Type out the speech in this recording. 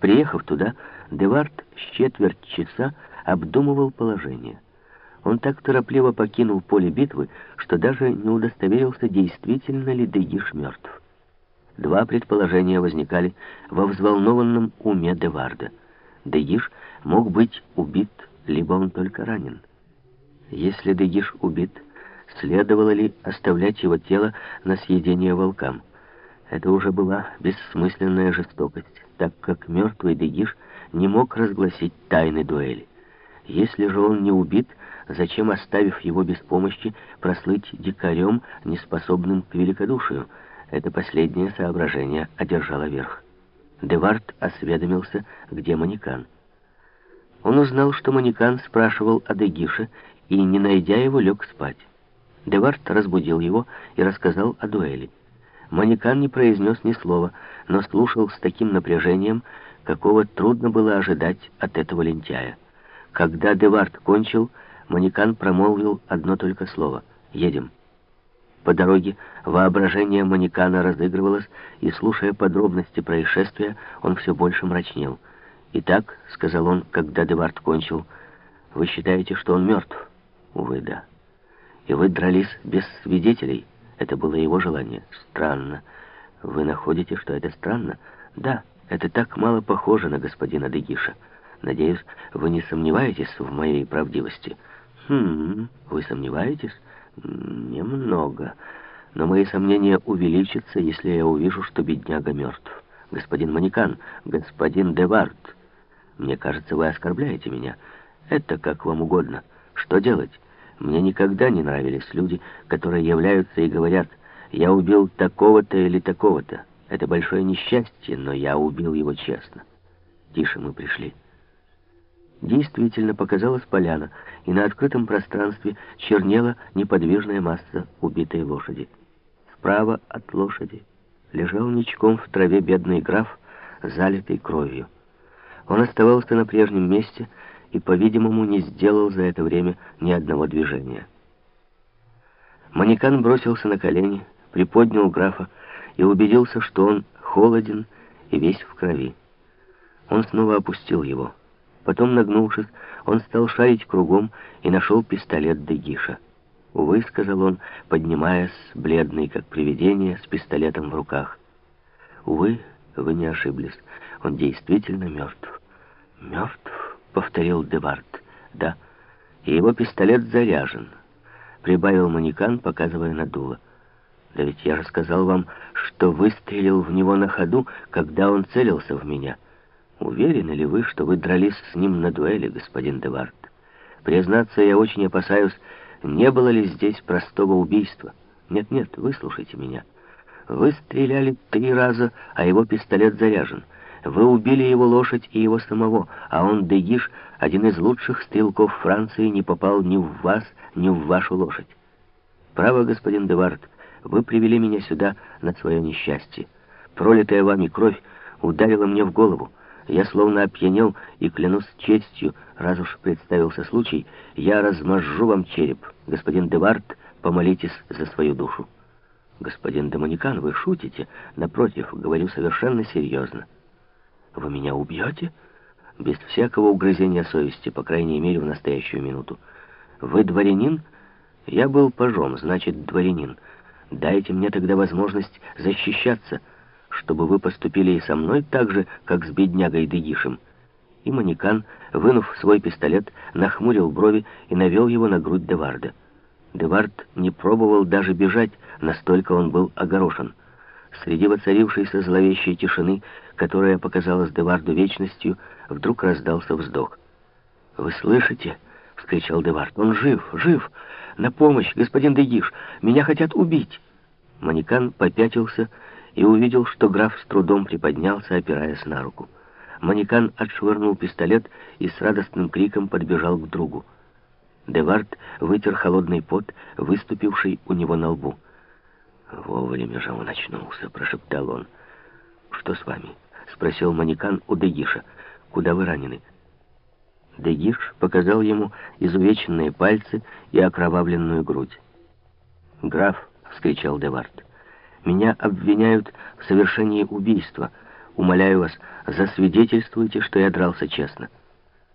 Приехав туда, Девард с четверть часа обдумывал положение. Он так торопливо покинул поле битвы, что даже не удостоверился, действительно ли Дегиш мертв. Два предположения возникали во взволнованном уме Деварда. Дегиш мог быть убит, либо он только ранен. Если Дегиш убит, следовало ли оставлять его тело на съедение волкам? Это уже была бессмысленная жестокость, так как мертвый Дегиш не мог разгласить тайны дуэли. Если же он не убит, зачем, оставив его без помощи, прослыть дикарем, неспособным к великодушию? Это последнее соображение одержало верх. Девард осведомился, где Манекан. Он узнал, что Манекан спрашивал о Дегише, и, не найдя его, лег спать. Девард разбудил его и рассказал о дуэли. Манекан не произнес ни слова, но слушал с таким напряжением, какого трудно было ожидать от этого лентяя. Когда Девард кончил, Манекан промолвил одно только слово «Едем». По дороге воображение Манекана разыгрывалось, и, слушая подробности происшествия, он все больше мрачнел. «Итак», — сказал он, когда Девард кончил, — «вы считаете, что он мертв?» «Увы, да». «И вы дрались без свидетелей?» Это было его желание. Странно. Вы находите, что это странно? Да, это так мало похоже на господина Дегиша. Надеюсь, вы не сомневаетесь в моей правдивости. Хм, вы сомневаетесь? Немного. Но мои сомнения увеличатся, если я увижу, что бедняга мертв. Господин Манекан, господин Девард, мне кажется, вы оскорбляете меня. Это как вам угодно. Что делать? Мне никогда не нравились люди, которые являются и говорят, «Я убил такого-то или такого-то». Это большое несчастье, но я убил его честно. Тише мы пришли. Действительно показалась поляна, и на открытом пространстве чернела неподвижная масса убитой лошади. Справа от лошади лежал ничком в траве бедный граф, залитый кровью. Он оставался на прежнем месте, и, по-видимому, не сделал за это время ни одного движения. Манекан бросился на колени, приподнял графа и убедился, что он холоден и весь в крови. Он снова опустил его. Потом, нагнувшись, он стал шарить кругом и нашел пистолет Дегиша. «Увы», — сказал он, поднимаясь, бледный, как привидение, с пистолетом в руках. «Увы, вы не ошиблись. Он действительно мертв». «Мертв?» — повторил Девард. «Да, и его пистолет заряжен», — прибавил манекан, показывая на дуло. «Да ведь я же сказал вам, что выстрелил в него на ходу, когда он целился в меня. Уверены ли вы, что вы дрались с ним на дуэли, господин Девард? Признаться, я очень опасаюсь, не было ли здесь простого убийства. Нет-нет, выслушайте меня. Вы стреляли три раза, а его пистолет заряжен». Вы убили его лошадь и его самого, а он, Дегиш, один из лучших стрелков Франции, не попал ни в вас, ни в вашу лошадь. Право, господин Девард, вы привели меня сюда на свое несчастье. Пролитая вами кровь ударила мне в голову. Я словно опьянел и, клянусь честью, раз уж представился случай, я размажу вам череп. Господин Девард, помолитесь за свою душу. Господин Демоникан, вы шутите? Напротив, говорю совершенно серьезно. Вы меня убьете? Без всякого угрызения совести, по крайней мере, в настоящую минуту. Вы дворянин? Я был пажом, значит, дворянин. Дайте мне тогда возможность защищаться, чтобы вы поступили и со мной так же, как с беднягой Дегишем. И Манекан, вынув свой пистолет, нахмурил брови и навел его на грудь Деварда. Девард не пробовал даже бежать, настолько он был огорошен. Среди воцарившейся зловещей тишины, которая показалась Деварду вечностью, вдруг раздался вздох. «Вы слышите?» — вскричал Девард. «Он жив, жив! На помощь, господин Дегиш! Меня хотят убить!» Манекан попятился и увидел, что граф с трудом приподнялся, опираясь на руку. Манекан отшвырнул пистолет и с радостным криком подбежал к другу. Девард вытер холодный пот, выступивший у него на лбу. «Вовремя же он очнулся», — прошептал он. «Что с вами?» — спросил манекан у Дегиша. «Куда вы ранены?» Дегиш показал ему изувеченные пальцы и окровавленную грудь. «Граф!» — вскричал Девард. «Меня обвиняют в совершении убийства. Умоляю вас, засвидетельствуйте, что я дрался честно».